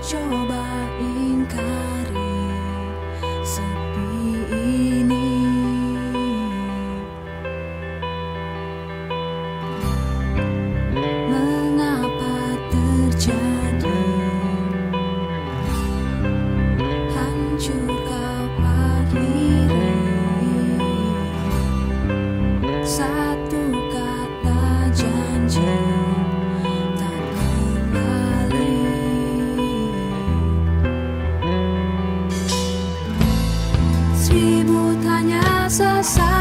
coba ingkar sa sa